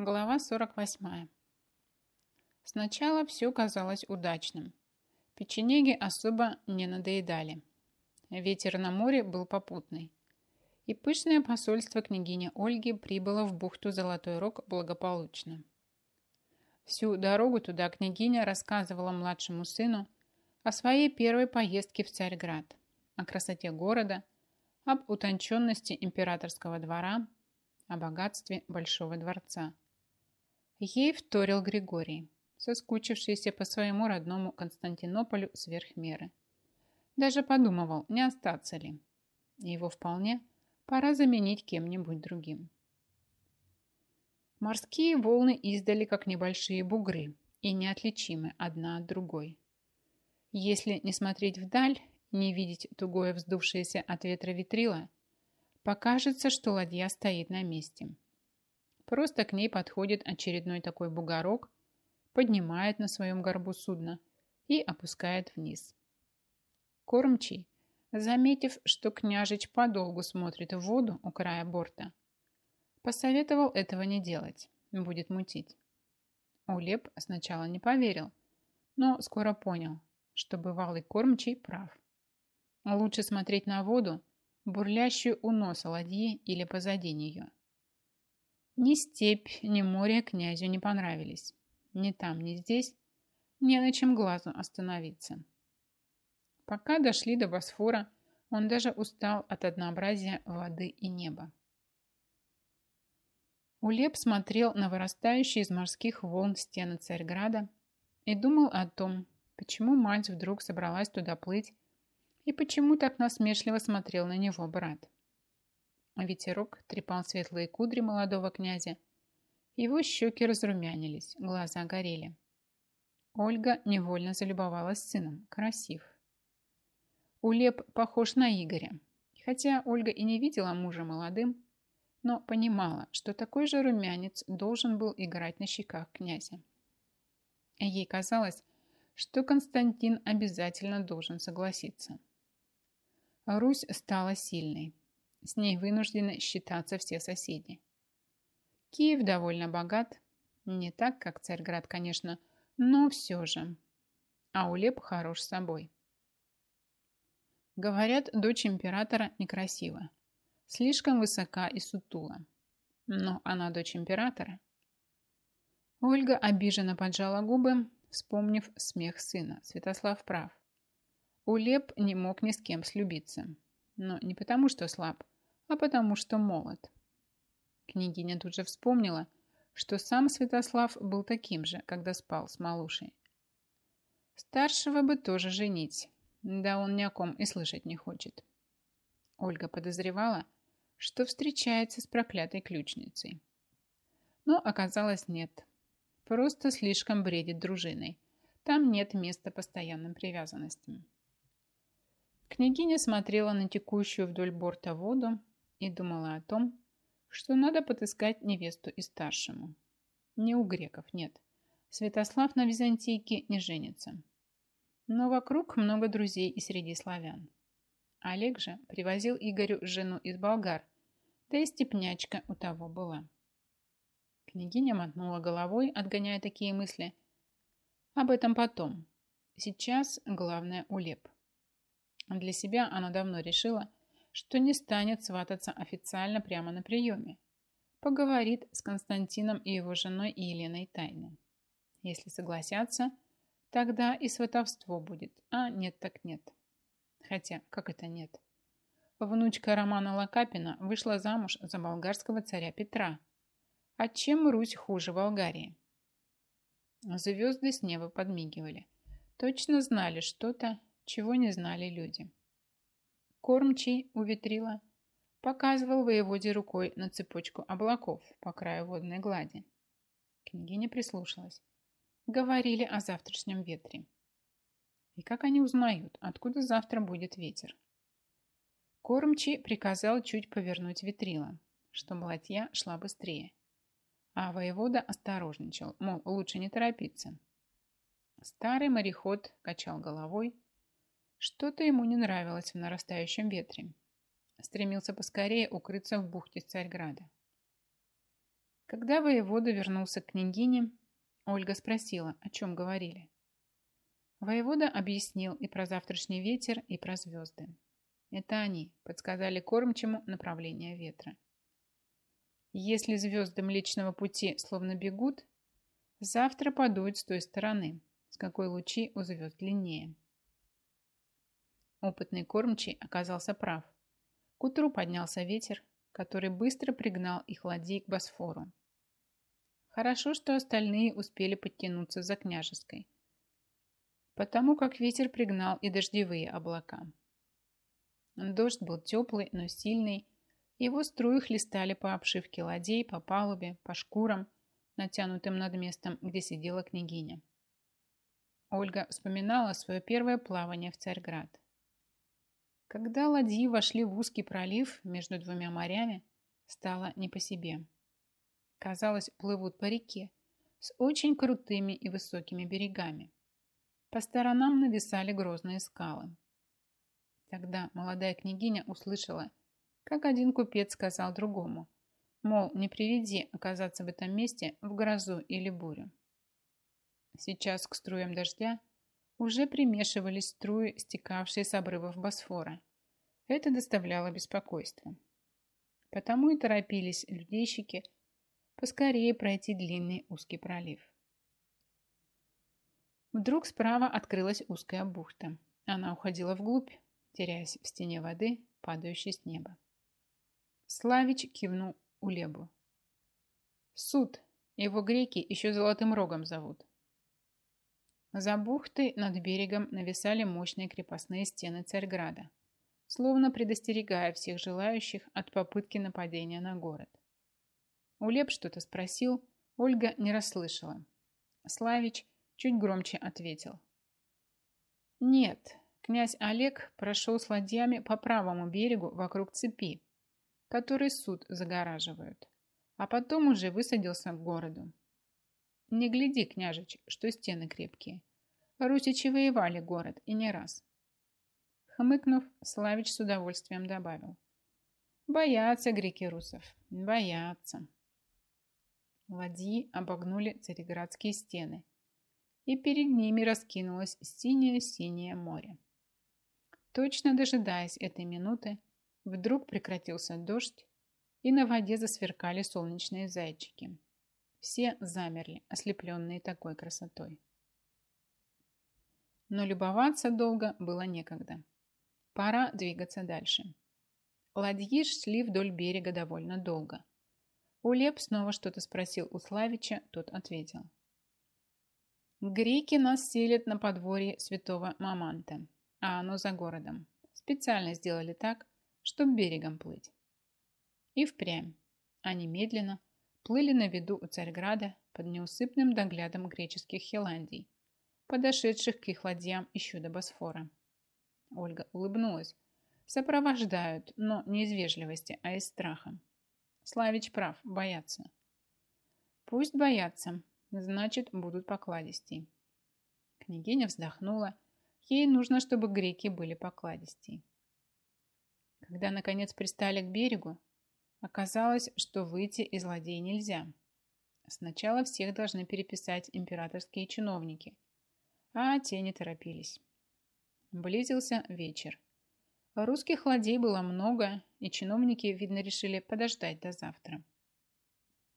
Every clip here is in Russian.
Глава 48. Сначала все казалось удачным. Печенеги особо не надоедали. Ветер на море был попутный. И пышное посольство княгини Ольги прибыло в бухту Золотой Рог благополучно. Всю дорогу туда княгиня рассказывала младшему сыну о своей первой поездке в Царьград, о красоте города, об утонченности императорского двора, о богатстве Большого дворца – Ей вторил Григорий, соскучившийся по своему родному Константинополю сверх меры. Даже подумывал, не остаться ли. Его вполне пора заменить кем-нибудь другим. Морские волны издали, как небольшие бугры, и неотличимы одна от другой. Если не смотреть вдаль, не видеть тугое вздувшееся от ветра ветрила, покажется, что ладья стоит на месте – Просто к ней подходит очередной такой бугорок, поднимает на своем горбу судно и опускает вниз. Кормчий, заметив, что княжич подолгу смотрит в воду у края борта, посоветовал этого не делать, будет мутить. Улеп сначала не поверил, но скоро понял, что бывалый кормчий прав. Лучше смотреть на воду, бурлящую у носа ладьи или позади нее. Ни степь, ни море князю не понравились. Ни там, ни здесь не на чем глазу остановиться. Пока дошли до Босфора, он даже устал от однообразия воды и неба. Улеп смотрел на вырастающие из морских волн стены Царьграда и думал о том, почему мать вдруг собралась туда плыть и почему так насмешливо смотрел на него брат. Ветерок трепал светлые кудри молодого князя. Его щеки разрумянились, глаза горели. Ольга невольно залюбовалась сыном. Красив. Улеп похож на Игоря. Хотя Ольга и не видела мужа молодым, но понимала, что такой же румянец должен был играть на щеках князя. Ей казалось, что Константин обязательно должен согласиться. Русь стала сильной. С ней вынуждены считаться все соседи. Киев довольно богат. Не так, как Царьград, конечно, но все же. А Улеп хорош собой. Говорят, дочь императора некрасива. Слишком высока и сутула. Но она дочь императора. Ольга обиженно поджала губы, вспомнив смех сына. Святослав прав. Улеп не мог ни с кем слюбиться но не потому, что слаб, а потому, что молод. Княгиня тут же вспомнила, что сам Святослав был таким же, когда спал с малушей. Старшего бы тоже женить, да он ни о ком и слышать не хочет. Ольга подозревала, что встречается с проклятой ключницей. Но оказалось нет. Просто слишком бредит дружиной. Там нет места постоянным привязанностям. Княгиня смотрела на текущую вдоль борта воду и думала о том, что надо подыскать невесту и старшему. Не у греков, нет. Святослав на Византийке не женится. Но вокруг много друзей и среди славян. Олег же привозил Игорю жену из болгар, да и степнячка у того была. Княгиня мотнула головой, отгоняя такие мысли. Об этом потом. Сейчас главное улеп. Для себя она давно решила, что не станет свататься официально прямо на приеме. Поговорит с Константином и его женой Еленой тайно. Если согласятся, тогда и сватовство будет, а нет так нет. Хотя, как это нет? Внучка Романа Лакапина вышла замуж за болгарского царя Петра. А чем Русь хуже Болгарии? Звезды с неба подмигивали. Точно знали что-то, чего не знали люди. Кормчий у ветрила показывал воеводе рукой на цепочку облаков по краю водной глади. Княгиня прислушалась. Говорили о завтрашнем ветре. И как они узнают, откуда завтра будет ветер? Кормчий приказал чуть повернуть ветрила, чтобы ладья шла быстрее. А воевода осторожничал, мол, лучше не торопиться. Старый мореход качал головой, что-то ему не нравилось в нарастающем ветре. Стремился поскорее укрыться в бухте Царьграда. Когда воевода вернулся к княгине, Ольга спросила, о чем говорили. Воевода объяснил и про завтрашний ветер, и про звезды. Это они подсказали кормчему направление ветра. Если звезды Млечного Пути словно бегут, завтра подуют с той стороны, с какой лучи у звезд длиннее. Опытный кормчий оказался прав. К утру поднялся ветер, который быстро пригнал их ладьи к Босфору. Хорошо, что остальные успели подтянуться за княжеской, потому как ветер пригнал и дождевые облака. Дождь был теплый, но сильный, его струи хлестали по обшивке ладей, по палубе, по шкурам, натянутым над местом, где сидела княгиня. Ольга вспоминала свое первое плавание в Царьград. Когда ладьи вошли в узкий пролив между двумя морями, стало не по себе. Казалось, плывут по реке с очень крутыми и высокими берегами. По сторонам нависали грозные скалы. Тогда молодая княгиня услышала, как один купец сказал другому, мол, не приведи оказаться в этом месте в грозу или бурю. Сейчас к струям дождя уже примешивались струи, стекавшие с обрывов Босфора. Это доставляло беспокойство. Потому и торопились людейщики поскорее пройти длинный узкий пролив. Вдруг справа открылась узкая бухта. Она уходила вглубь, теряясь в стене воды, падающей с неба. Славич кивнул Улебу. Суд. Его греки еще Золотым Рогом зовут. За бухтой над берегом нависали мощные крепостные стены Царьграда, словно предостерегая всех желающих от попытки нападения на город. Улеб что-то спросил, Ольга не расслышала. Славич чуть громче ответил. Нет, князь Олег прошел с ладьями по правому берегу вокруг цепи, который суд загораживают, а потом уже высадился к городу. Не гляди, княжич, что стены крепкие. Русичи воевали город, и не раз. Хмыкнув, Славич с удовольствием добавил. Боятся греки русов, боятся. Ладьи обогнули цареградские стены, и перед ними раскинулось синее-синее море. Точно дожидаясь этой минуты, Вдруг прекратился дождь, и на воде засверкали солнечные зайчики. Все замерли, ослепленные такой красотой. Но любоваться долго было некогда. Пора двигаться дальше. Ладьи шли вдоль берега довольно долго. Улеп снова что-то спросил у Славича, тот ответил. Греки нас селят на подворье святого Маманта, а оно за городом. Специально сделали так, чтоб берегом плыть. И впрямь. Они медленно плыли на виду у Царьграда под неусыпным доглядом греческих хиландий, подошедших к их ладьям еще до Босфора. Ольга улыбнулась. Сопровождают, но не из вежливости, а из страха. Славич прав, боятся. Пусть боятся, значит, будут покладистей. Княгиня вздохнула. Ей нужно, чтобы греки были покладистей. Когда, наконец, пристали к берегу, оказалось, что выйти из ладей нельзя. Сначала всех должны переписать императорские чиновники, а те не торопились. Близился вечер. Русских ладей было много, и чиновники, видно, решили подождать до завтра.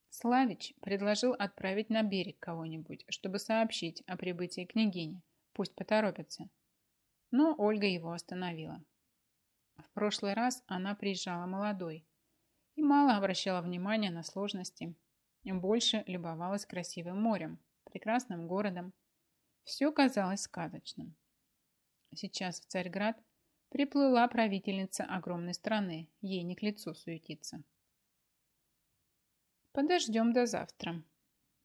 Славич предложил отправить на берег кого-нибудь, чтобы сообщить о прибытии княгини. Пусть поторопятся. Но Ольга его остановила. В прошлый раз она приезжала молодой и мало обращала внимания на сложности, больше любовалась красивым морем, прекрасным городом. Все казалось сказочным. Сейчас в Царьград приплыла правительница огромной страны, ей не к лицу суетиться. Подождем до завтра.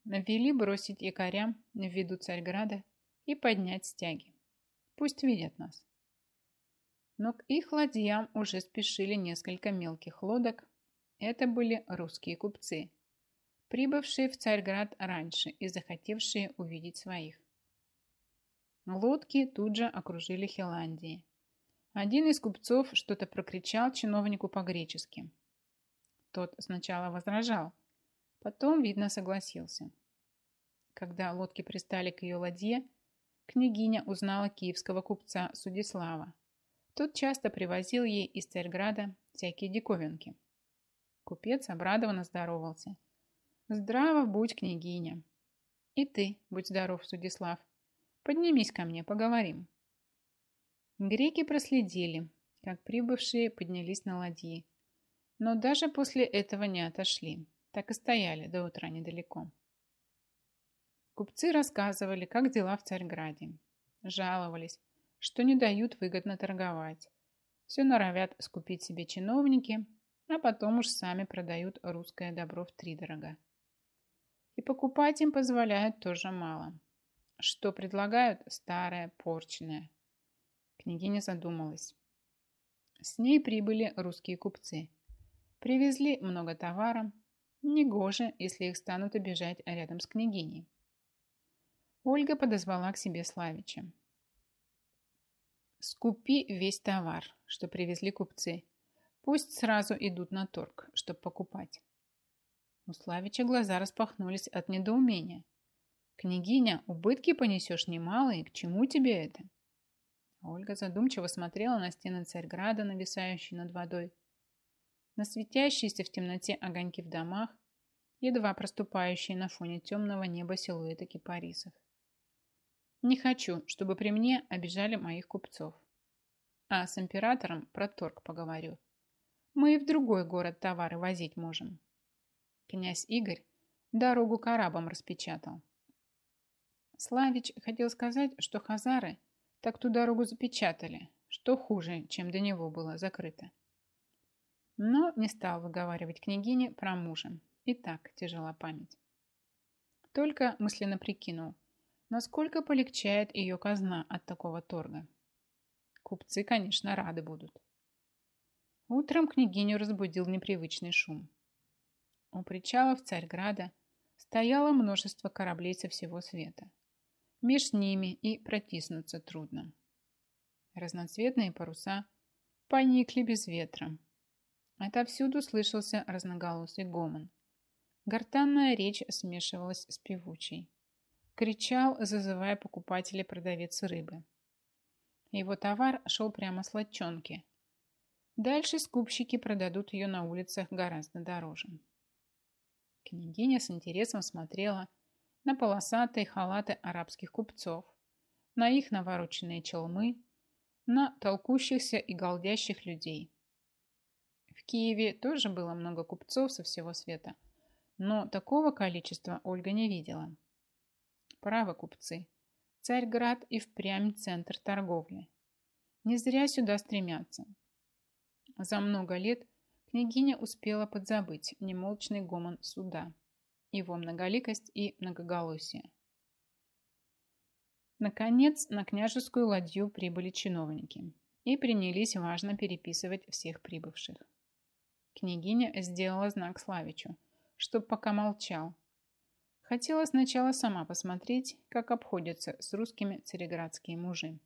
Вели бросить якоря в виду Царьграда и поднять стяги. Пусть видят нас но к их ладьям уже спешили несколько мелких лодок. Это были русские купцы, прибывшие в Царьград раньше и захотевшие увидеть своих. Лодки тут же окружили Хиландии. Один из купцов что-то прокричал чиновнику по-гречески. Тот сначала возражал, Потом, видно, согласился. Когда лодки пристали к ее ладье, княгиня узнала киевского купца Судислава. Тот часто привозил ей из Царьграда всякие диковинки. Купец обрадованно здоровался. «Здраво будь, княгиня!» «И ты, будь здоров, Судислав! Поднимись ко мне, поговорим!» Греки проследили, как прибывшие поднялись на ладьи, но даже после этого не отошли, так и стояли до утра недалеко. Купцы рассказывали, как дела в Царьграде. Жаловались, что не дают выгодно торговать. Все норовят скупить себе чиновники, а потом уж сами продают русское добро в втридорога. И покупать им позволяют тоже мало. Что предлагают? Старое, порченное. Княгиня задумалась. С ней прибыли русские купцы. Привезли много товара. Негоже, если их станут обижать рядом с княгиней. Ольга подозвала к себе Славича. «Скупи весь товар, что привезли купцы. Пусть сразу идут на торг, чтобы покупать». У Славича глаза распахнулись от недоумения. «Княгиня, убытки понесешь немалые, к чему тебе это?» Ольга задумчиво смотрела на стены Царьграда, нависающие над водой, на светящиеся в темноте огоньки в домах, едва проступающие на фоне темного неба силуэты кипарисов. Не хочу, чтобы при мне обижали моих купцов. А с императором про торг поговорю. Мы и в другой город товары возить можем. Князь Игорь дорогу к арабам распечатал. Славич хотел сказать, что хазары так ту дорогу запечатали, что хуже, чем до него было закрыто. Но не стал выговаривать княгине про мужа. И так тяжела память. Только мысленно прикинул, насколько полегчает ее казна от такого торга. Купцы, конечно, рады будут. Утром княгиню разбудил непривычный шум. У причалов Царьграда стояло множество кораблей со всего света. Меж ними и протиснуться трудно. Разноцветные паруса поникли без ветра. Отовсюду слышался разноголосый гомон. Гортанная речь смешивалась с певучей. Кричал, зазывая покупателей продавец рыбы. Его товар шел прямо с лодчонки. Дальше скупщики продадут ее на улицах гораздо дороже. Княгиня с интересом смотрела на полосатые халаты арабских купцов, на их навороченные челмы, на толкущихся и голдящих людей. В Киеве тоже было много купцов со всего света, но такого количества Ольга не видела. Правы купцы. Царьград и впрямь центр торговли. Не зря сюда стремятся. За много лет княгиня успела подзабыть немолчный гомон суда – его многоликость и многоголосие. Наконец, на княжескую ладью прибыли чиновники и принялись важно переписывать всех прибывших. Княгиня сделала знак Славичу, чтоб пока молчал. Хотела сначала сама посмотреть, как обходятся с русскими цареградские мужи.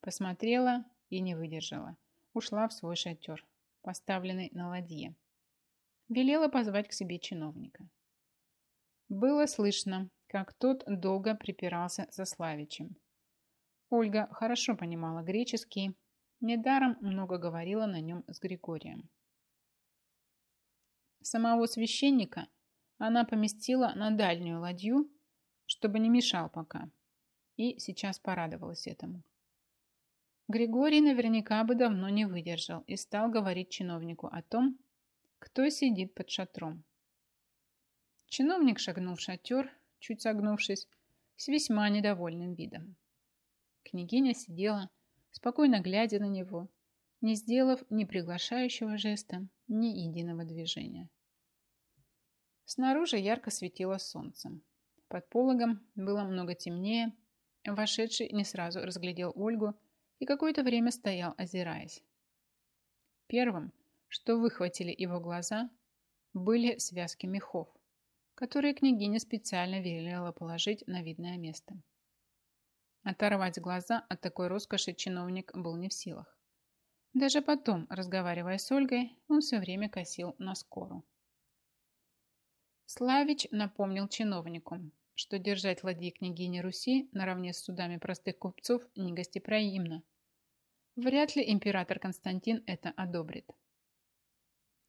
Посмотрела и не выдержала. Ушла в свой шатер, поставленный на ладье. Велела позвать к себе чиновника. Было слышно, как тот долго припирался со Славичем. Ольга хорошо понимала греческий, недаром много говорила на нем с Григорием. Самого священника она поместила на дальнюю ладью, чтобы не мешал пока, и сейчас порадовалась этому. Григорий наверняка бы давно не выдержал и стал говорить чиновнику о том, кто сидит под шатром. Чиновник шагнул в шатер, чуть согнувшись, с весьма недовольным видом. Княгиня сидела, спокойно глядя на него, не сделав ни приглашающего жеста, ни единого движения. Снаружи ярко светило солнце. Под пологом было много темнее. Вошедший не сразу разглядел Ольгу и какое-то время стоял, озираясь. Первым, что выхватили его глаза, были связки мехов которые княгиня специально велела положить на видное место. Оторвать глаза от такой роскоши чиновник был не в силах. Даже потом, разговаривая с Ольгой, он все время косил на скору. Славич напомнил чиновнику, что держать ладьи княгини Руси наравне с судами простых купцов негостеприимно. Вряд ли император Константин это одобрит.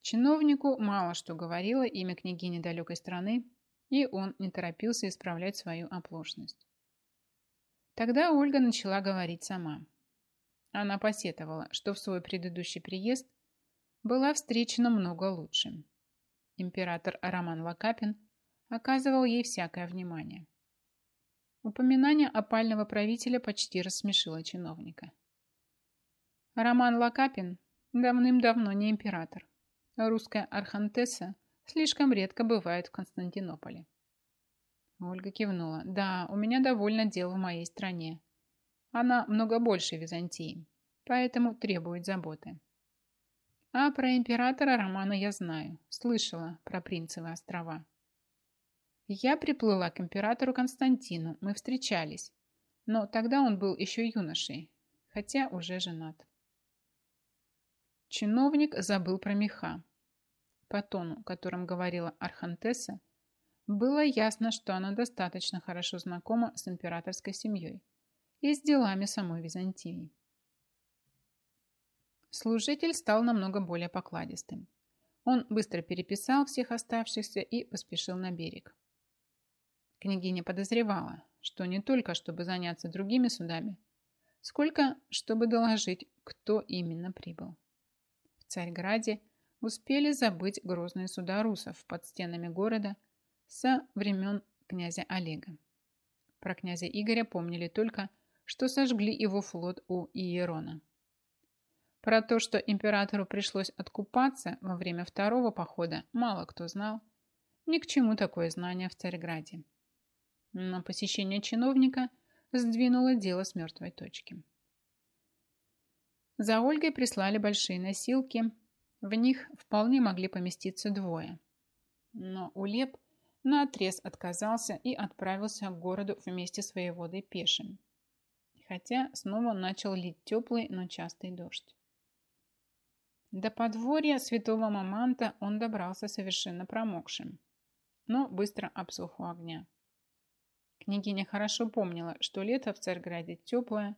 Чиновнику мало что говорило имя княгини далекой страны, и он не торопился исправлять свою оплошность. Тогда Ольга начала говорить сама. Она посетовала, что в свой предыдущий приезд была встречена много лучше. Император Роман Лакапин оказывал ей всякое внимание. Упоминание опального правителя почти рассмешило чиновника. Роман Лакапин давным-давно не император. Русская архантесса слишком редко бывает в Константинополе. Ольга кивнула. Да, у меня довольно дел в моей стране. Она много больше Византии, поэтому требует заботы. А про императора Романа я знаю. Слышала про Принцевы острова. Я приплыла к императору Константину. Мы встречались. Но тогда он был еще юношей, хотя уже женат. Чиновник забыл про меха. По тону, которым говорила Архантесса, было ясно, что она достаточно хорошо знакома с императорской семьей и с делами самой Византии. Служитель стал намного более покладистым. Он быстро переписал всех оставшихся и поспешил на берег. Княгиня подозревала, что не только чтобы заняться другими судами, сколько чтобы доложить, кто именно прибыл. Царьграде успели забыть грозные суда русов под стенами города со времен князя Олега. Про князя Игоря помнили только, что сожгли его флот у Иерона. Про то, что императору пришлось откупаться во время второго похода, мало кто знал. Ни к чему такое знание в Царьграде. Но посещение чиновника сдвинуло дело с мертвой точки. За Ольгой прислали большие носилки. В них вполне могли поместиться двое. Но Улеп наотрез отказался и отправился к городу вместе с воеводой пешим. Хотя снова начал лить теплый, но частый дождь. До подворья святого Маманта он добрался совершенно промокшим, но быстро обсох у огня. Княгиня хорошо помнила, что лето в Царьграде теплое,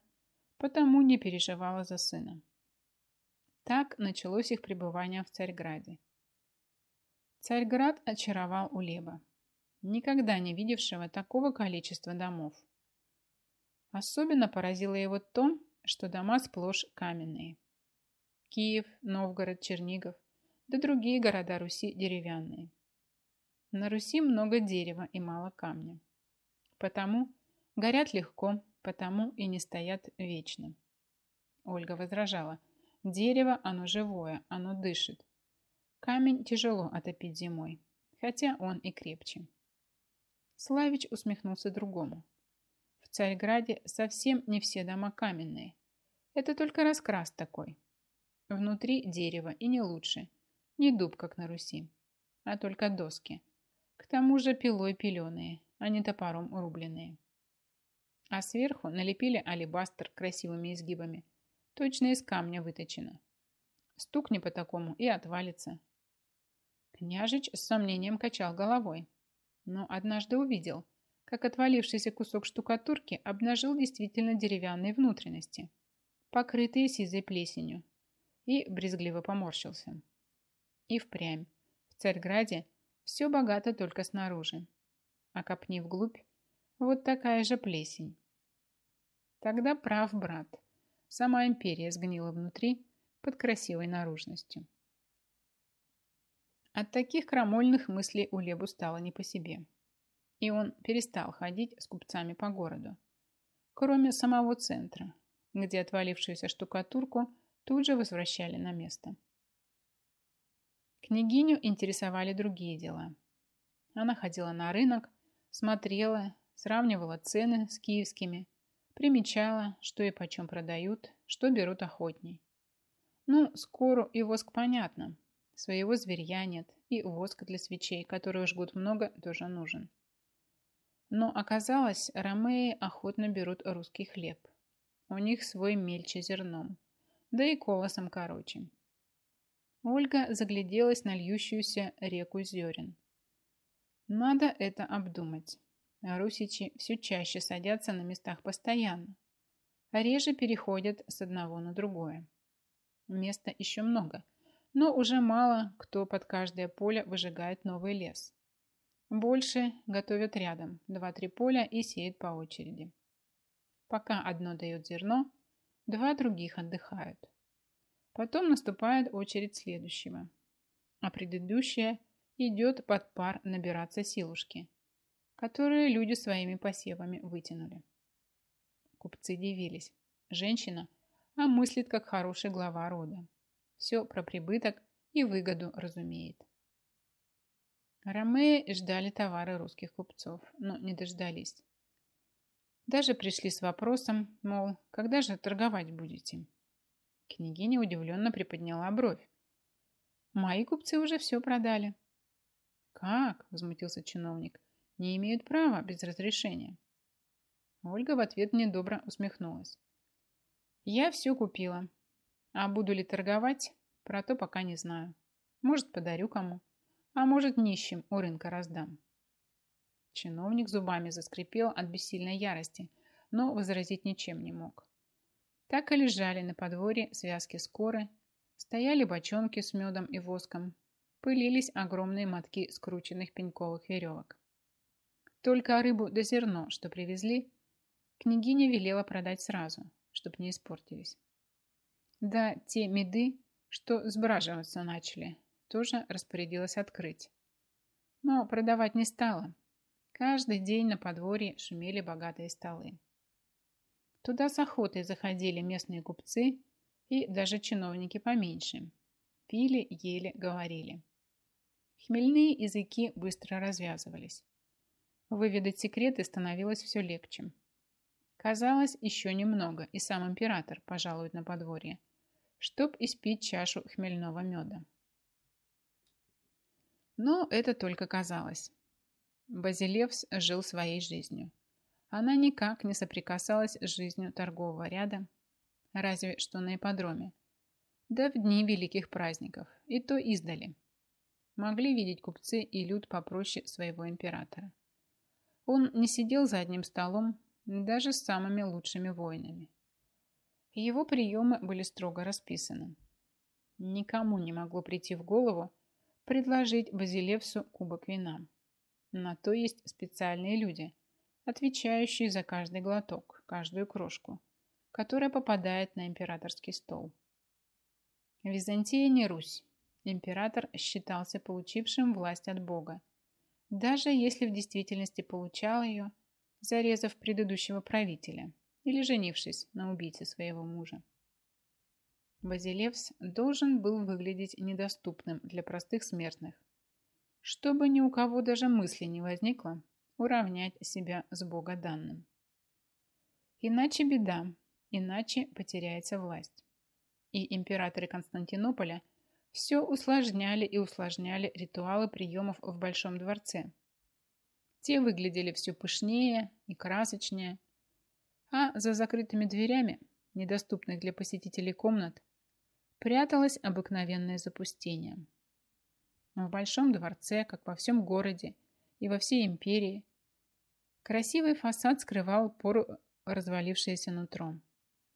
потому не переживала за сына. Так началось их пребывание в Царьграде. Царьград очаровал Улеба, никогда не видевшего такого количества домов. Особенно поразило его то, что дома сплошь каменные. Киев, Новгород, Чернигов, да другие города Руси деревянные. На Руси много дерева и мало камня. Потому горят легко, потому и не стоят вечно. Ольга возражала. Дерево, оно живое, оно дышит. Камень тяжело отопить зимой, хотя он и крепче. Славич усмехнулся другому. В Царьграде совсем не все дома каменные. Это только раскрас такой. Внутри дерево и не лучше. Не дуб, как на Руси, а только доски. К тому же пилой пеленые, а не топором рубленные а сверху налепили алебастр красивыми изгибами. Точно из камня выточено. Стукни по такому и отвалится. Княжич с сомнением качал головой, но однажды увидел, как отвалившийся кусок штукатурки обнажил действительно деревянные внутренности, покрытые сизой плесенью, и брезгливо поморщился. И впрямь, в Царьграде все богато только снаружи, а копни вглубь, вот такая же плесень. Тогда прав брат. Сама империя сгнила внутри под красивой наружностью. От таких крамольных мыслей у Лебу стало не по себе. И он перестал ходить с купцами по городу. Кроме самого центра, где отвалившуюся штукатурку тут же возвращали на место. Княгиню интересовали другие дела. Она ходила на рынок, смотрела, сравнивала цены с киевскими, Примечала, что и почем продают, что берут охотней. Ну, скоро и воск понятно. Своего зверья нет, и воск для свечей, которые жгут много, тоже нужен. Но оказалось, ромеи охотно берут русский хлеб. У них свой мельче зерном, да и колосом короче. Ольга загляделась на льющуюся реку зерен. Надо это обдумать. Русичи все чаще садятся на местах постоянно, а реже переходят с одного на другое. Места еще много, но уже мало кто под каждое поле выжигает новый лес. Больше готовят рядом, два-три поля и сеют по очереди. Пока одно дает зерно, два других отдыхают. Потом наступает очередь следующего, а предыдущая идет под пар набираться силушки, которые люди своими посевами вытянули. Купцы дивились. Женщина, а мыслит как хороший глава рода. Все про прибыток и выгоду разумеет. Ромеи ждали товары русских купцов, но не дождались. Даже пришли с вопросом, мол, когда же торговать будете? Княгиня удивленно приподняла бровь. Мои купцы уже все продали. Как? Возмутился чиновник. Не имеют права без разрешения. Ольга в ответ недобро усмехнулась. Я все купила. А буду ли торговать, про то пока не знаю. Может, подарю кому, а может, нищим у рынка раздам. Чиновник зубами заскрипел от бессильной ярости, но возразить ничем не мог. Так и лежали на подворье связки скоры, стояли бочонки с медом и воском, пылились огромные мотки скрученных пеньковых веревок. Только рыбу да зерно, что привезли, княгиня велела продать сразу, чтоб не испортились. Да те меды, что сбраживаться начали, тоже распорядилась открыть. Но продавать не стала, Каждый день на подворье шумели богатые столы. Туда с охотой заходили местные купцы и даже чиновники поменьше. Пили, ели, говорили. Хмельные языки быстро развязывались. Выведать секреты становилось все легче. Казалось, еще немного, и сам император пожалует на подворье, чтоб испить чашу хмельного меда. Но это только казалось. Базилевс жил своей жизнью. Она никак не соприкасалась с жизнью торгового ряда, разве что на ипподроме. Да в дни великих праздников, и то издали. Могли видеть купцы и люд попроще своего императора. Он не сидел за одним столом даже с самыми лучшими воинами. Его приемы были строго расписаны. Никому не могло прийти в голову предложить Базилевсу кубок вина. На то есть специальные люди, отвечающие за каждый глоток, каждую крошку, которая попадает на императорский стол. Византия не Русь. Император считался получившим власть от Бога, даже если в действительности получал ее, зарезав предыдущего правителя или женившись на убийце своего мужа. Базилевс должен был выглядеть недоступным для простых смертных, чтобы ни у кого даже мысли не возникло уравнять себя с богоданным. Иначе беда, иначе потеряется власть. И императоры Константинополя все усложняли и усложняли ритуалы приемов в Большом дворце. Те выглядели все пышнее и красочнее, а за закрытыми дверями, недоступных для посетителей комнат, пряталось обыкновенное запустение – в Большом дворце, как во всем городе и во всей империи, красивый фасад скрывал пору развалившееся нутро.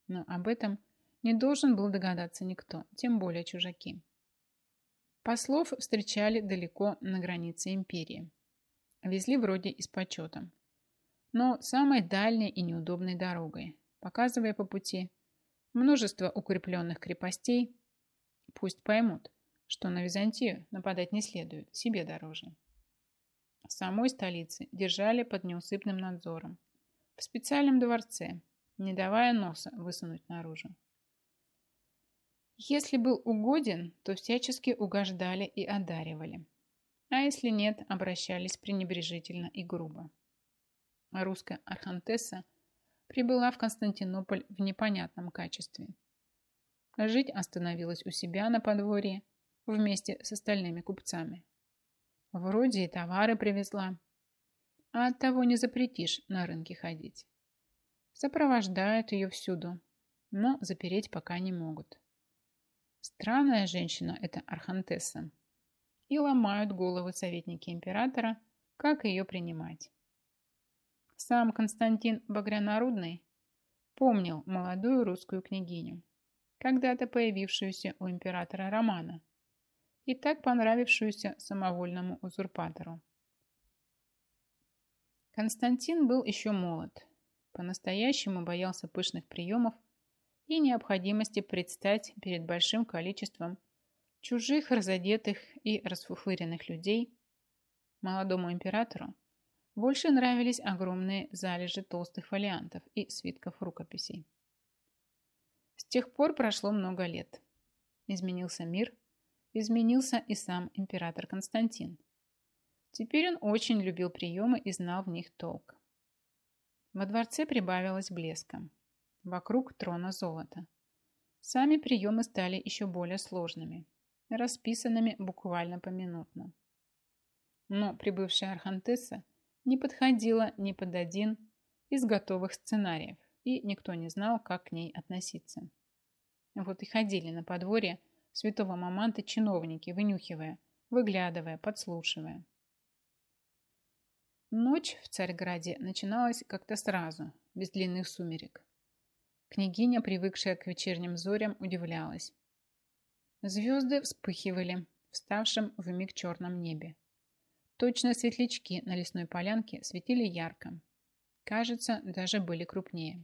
Но об этом не должен был догадаться никто, тем более чужаки. Послов встречали далеко на границе империи. Везли вроде и с почетом. Но самой дальней и неудобной дорогой, показывая по пути множество укрепленных крепостей, пусть поймут, что на Византию нападать не следует, себе дороже. В самой столице держали под неусыпным надзором, в специальном дворце, не давая носа высунуть наружу. Если был угоден, то всячески угождали и одаривали. А если нет, обращались пренебрежительно и грубо. русская архантесса прибыла в Константинополь в непонятном качестве. Жить остановилась у себя на подворье вместе с остальными купцами. Вроде и товары привезла, а от того не запретишь на рынке ходить. Сопровождают ее всюду, но запереть пока не могут. Странная женщина эта Архантесса. И ломают головы советники императора, как ее принимать. Сам Константин Багрянарудный помнил молодую русскую княгиню, когда-то появившуюся у императора Романа и так понравившуюся самовольному узурпатору. Константин был еще молод, по-настоящему боялся пышных приемов и необходимости предстать перед большим количеством чужих, разодетых и расфуфыренных людей. Молодому императору больше нравились огромные залежи толстых фолиантов и свитков рукописей. С тех пор прошло много лет. Изменился мир, изменился и сам император Константин. Теперь он очень любил приемы и знал в них толк. Во дворце прибавилось блеска. Вокруг трона золота. Сами приемы стали еще более сложными, расписанными буквально поминутно. Но прибывшая архантесса не подходила ни под один из готовых сценариев, и никто не знал, как к ней относиться. Вот и ходили на подворье святого Маманта чиновники, вынюхивая, выглядывая, подслушивая. Ночь в Царьграде начиналась как-то сразу, без длинных сумерек. Княгиня, привыкшая к вечерним зорям, удивлялась. Звезды вспыхивали в ставшем вмиг черном небе. Точно светлячки на лесной полянке светили ярко. Кажется, даже были крупнее.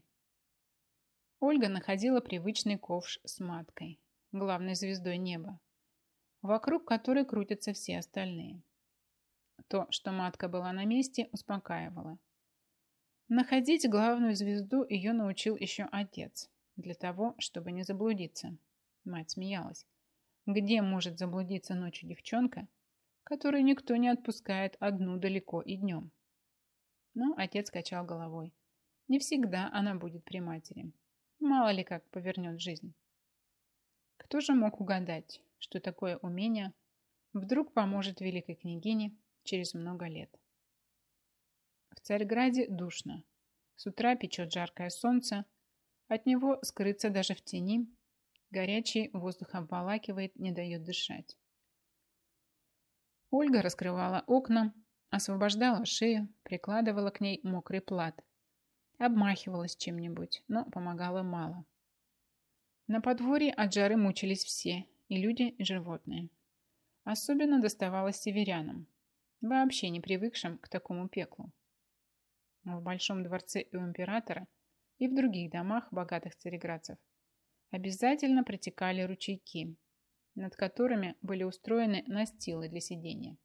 Ольга находила привычный ковш с маткой, главной звездой неба, вокруг которой крутятся все остальные. То, что матка была на месте, успокаивало. Находить главную звезду ее научил еще отец, для того, чтобы не заблудиться. Мать смеялась. Где может заблудиться ночью девчонка, которую никто не отпускает одну далеко и днем? Но отец качал головой. Не всегда она будет при матери. Мало ли как повернет жизнь. Кто же мог угадать, что такое умение вдруг поможет великой княгине через много лет? Царьграде душно. С утра печет жаркое солнце. От него скрыться даже в тени. Горячий воздух обволакивает, не дает дышать. Ольга раскрывала окна, освобождала шею, прикладывала к ней мокрый плат Обмахивалась чем-нибудь, но помогало мало. На подворье от жары мучились все, и люди, и животные. Особенно доставалось северянам, вообще не привыкшим к такому пеклу. В Большом дворце у императора, и в других домах богатых цареградцев обязательно протекали ручейки, над которыми были устроены настилы для сидения.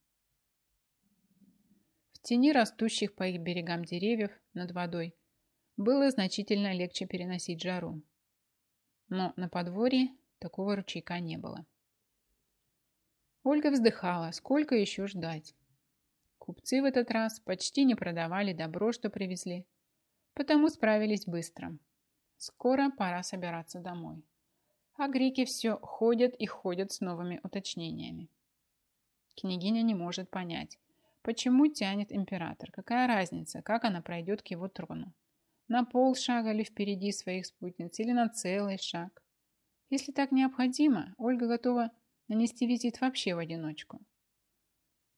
В тени растущих по их берегам деревьев над водой было значительно легче переносить жару. Но на подворье такого ручейка не было. Ольга вздыхала, сколько еще ждать. Купцы в этот раз почти не продавали добро, что привезли, потому справились быстро. Скоро пора собираться домой. А греки все ходят и ходят с новыми уточнениями. Княгиня не может понять, почему тянет император, какая разница, как она пройдет к его трону на полшага ли впереди своих спутниц или на целый шаг. Если так необходимо, Ольга готова нанести визит вообще в одиночку.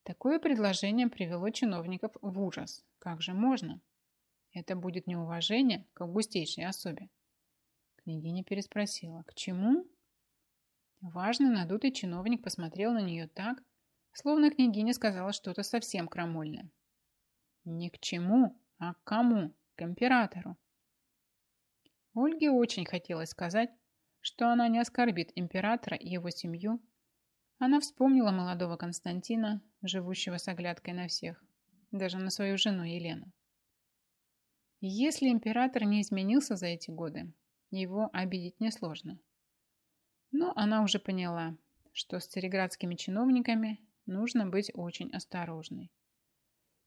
Такое предложение привело чиновников в ужас. Как же можно? Это будет неуважение к августейшей особе. Княгиня переспросила. К чему? Важный надутый чиновник посмотрел на нее так, словно княгиня сказала что-то совсем крамольное. Ни к чему, а к кому? к императору. Ольге очень хотелось сказать, что она не оскорбит императора и его семью. Она вспомнила молодого Константина, живущего с оглядкой на всех, даже на свою жену Елену. Если император не изменился за эти годы, его обидеть несложно. Но она уже поняла, что с цареградскими чиновниками нужно быть очень осторожной.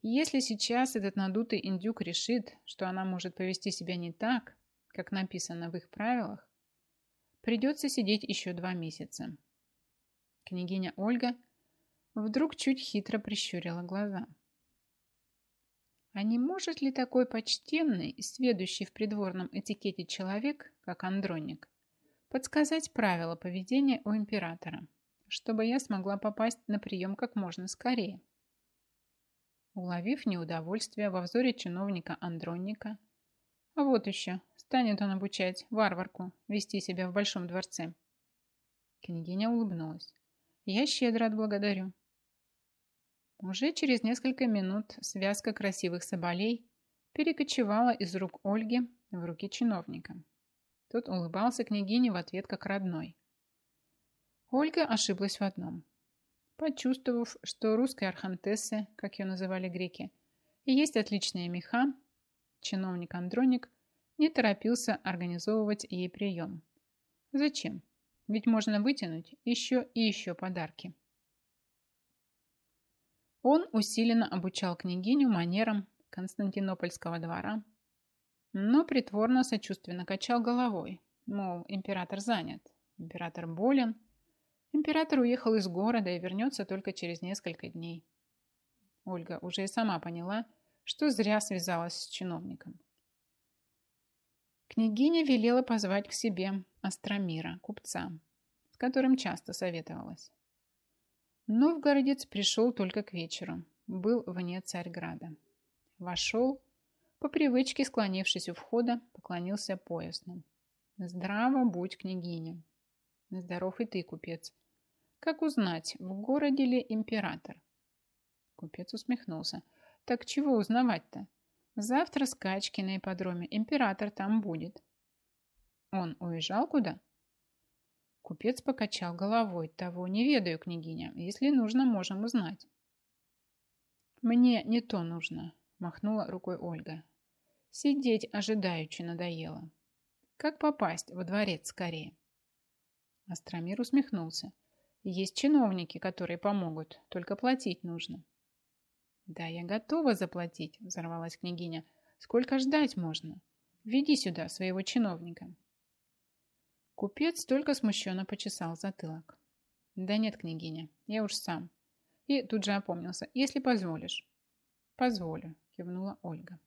Если сейчас этот надутый индюк решит, что она может повести себя не так, как написано в их правилах, придется сидеть еще два месяца. Княгиня Ольга вдруг чуть хитро прищурила глаза. А не может ли такой почтенный и сведущий в придворном этикете человек, как Андроник, подсказать правила поведения у императора, чтобы я смогла попасть на прием как можно скорее? уловив неудовольствие во взоре чиновника Андронника. А вот еще, станет он обучать варварку вести себя в большом дворце. Княгиня улыбнулась. Я щедро отблагодарю. Уже через несколько минут связка красивых соболей перекочевала из рук Ольги в руки чиновника. Тот улыбался княгине в ответ как родной. Ольга ошиблась в одном. Почувствовав, что русской архантессы, как ее называли греки, есть отличные меха, чиновник Андроник не торопился организовывать ей прием. Зачем? Ведь можно вытянуть еще и еще подарки. Он усиленно обучал княгиню манерам Константинопольского двора, но притворно сочувственно качал головой, мол, император занят, император болен, император уехал из города и вернется только через несколько дней. Ольга уже и сама поняла, что зря связалась с чиновником. Княгиня велела позвать к себе Астромира, купца, с которым часто советовалась. Новгородец пришел только к вечеру, был вне Царьграда. Вошел по привычке, склонившись у входа, поклонился поясно. «Здраво будь, княгиня!» «Здоров и ты, купец!» «Как узнать, в городе ли император?» Купец усмехнулся. «Так чего узнавать-то? Завтра скачки на ипподроме, император там будет». «Он уезжал куда?» Купец покачал головой. «Того не ведаю, княгиня. Если нужно, можем узнать». «Мне не то нужно», – махнула рукой Ольга. Сидеть ожидаючи надоело. Как попасть во дворец скорее? Астромир усмехнулся. Есть чиновники, которые помогут, только платить нужно. Да, я готова заплатить, взорвалась княгиня. Сколько ждать можно? Веди сюда своего чиновника. Купец только смущенно почесал затылок. Да нет, княгиня, я уж сам. И тут же опомнился, если позволишь. Позволю, кивнула Ольга.